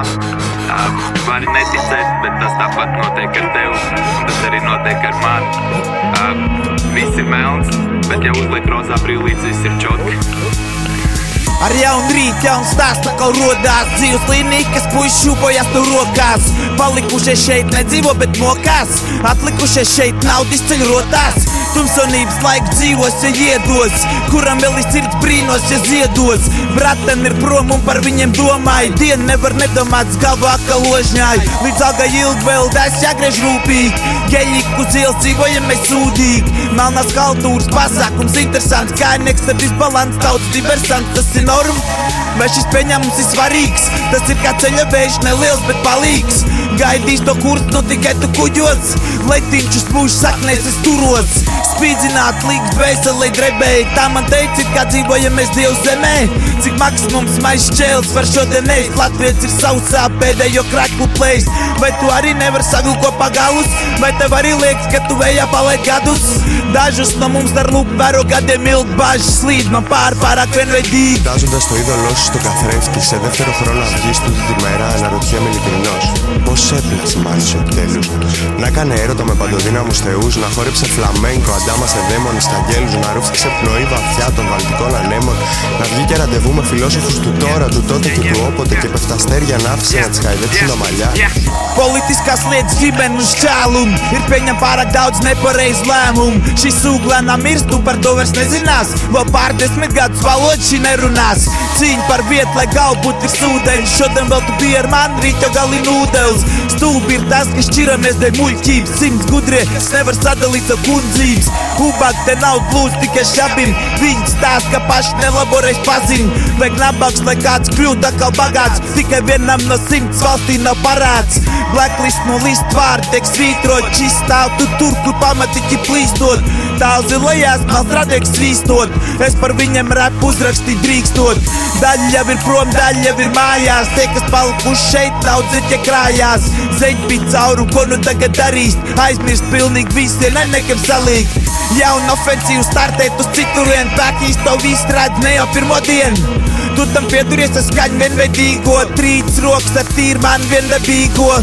Um, vari neticēt, bet tas tāpat notiek ar tevi. Tas arī notiek ar mani. Um, viss ir melns, bet ja uzliek rozā brīvlīdz, viss ir čotki. Ar jaunu rītu, jaunu stāstu atkal rodās dzīves līnija, kas puikas šūpojas no rokās. Palikušie šeit nedzīvo, bet mokās. Atlikušie šeit naudas ceļ rotās. Tumsonības laiku dzīvos, ja iedos, kuram vēl ir sirds brīnos, ja ziedos. Bratan ir prom un par viņiem domāju. Dienu nevar nedomāt, galvā kā ložņāju. Līdz alga ilgi vēl tas jāgriež rūpīgi. Geļiku uz ielas dzīvojam mēs sūdīgi. Melnās kultūras pasākums interesants, kā nieks ar disbalans, tauts diversants, tas ir norma. Vai šis pieņēmums ir svarīgs? Tas ir kā ceļa vējš, neliels, bet palīgs. Gaidīs to kursu, no tikai tu kuģos. Letiņš uz mūža saknēs, es turos. Spīdzināt, līgt veselē, drebēji. Tā man teica, kā dzīvojamies Dievu zemē. Cik maksimums maizs čēls var šodien ēst. Latvijas ir sausā pēdējo kraklu plēs. Vai tu arī nevar savilkt kopā galus? Vai tev arī liekas, ka tu vējā paliek gadus? Dažus no mums ar lūpu vēro gadiem ilgi bāžas slīd man pār pārāk vienveidīgi. Κοιτάζοντα το είδωλό σου στον καθρέφτη σε δεύτερο χρόνο αυγή τούτη τη μέρα, αναρωτιέμαι ειλικρινώ. Πώς έπλεξε μάλιστα επιτέλου. Να έκανε έρωτα με παντοδύναμους θεούς, να χόρεψε φλαμένκο αντάμασε δαίμονε αγγέλου, να ρούφηξε πνοή βαθιά των βαλτικών ανέμων, να βγήκε ραντεβού με φιλόσοφους του τώρα, του τότε και του όποτε και πεφταστέρια να άφησε να τις χαϊδέψουν τα μαλλιά. Politiskās lietas, ģimene un šķēlumi ir pieņem pārāk daudz nepareizu lēmumu. Šis sūglēnā mirst, tu par to vairs nezinās. Vēl pār desmit gadus valoda šī nerunās. Cīņa par vietu, lai galbūt ir sūdeņš. Šodien vēl tu biji ar mani, rīt jau gali nūdeles. Stulbi ir tas, ka šķiramies dēļ muļķības. Simts gudrie, kas nevar sadalīt savu kundzības. Ubāk te nav plūst tikai šabim. Viņi stāst, ka paši nelaboreiz pazin. Vajag nabaks, lai kāds kļūtu atkal bagāts. Tikai vienam no simts valstī nav parāds. Blacklist no listu vārdu tiek svītrot. Šis stāv tu tur, kur pamatiķi plīstot. Tāls zilajās, maz radīgs svīstot. Es par viņiem repu uzrakstīt drīkstot. Daļa jau ir prom, daļa jau ir mājās. Tie, kas palikuši šeit, nav dziļi krājās. Zeķi bija cauri, ko nu tagad darīs. Aizmirst pilnīgi visiem, ne nekam salīgt. Jauna ofensīva startēt uz citurienu. Tā kā īsto visu redz ne jau pirmo dienu. Tu tam pieturies, es skaņu vienveidīgo. Trīc rokas ar tīru man viendabīgo.